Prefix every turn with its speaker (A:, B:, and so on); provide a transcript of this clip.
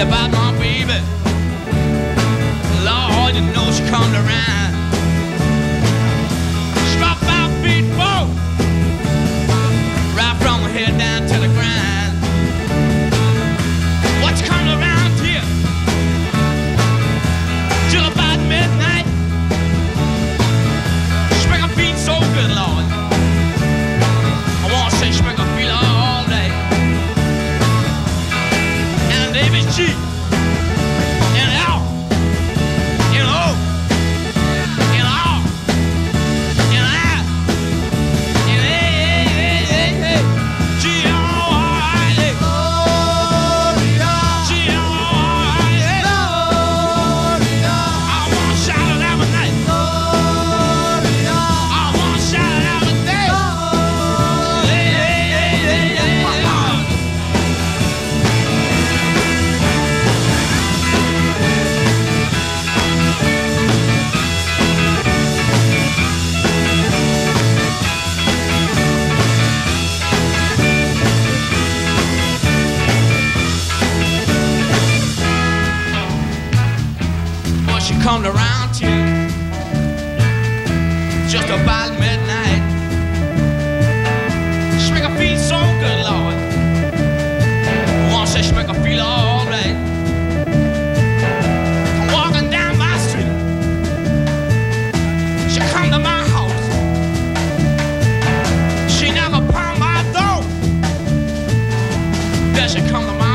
A: about my baby. Lord, you know she come around. come around to just about midnight. She make her feel so good, Lord. Once she make her feel alright. I'm Walking down my street, she come to my house. She never pound my door. Then she come to my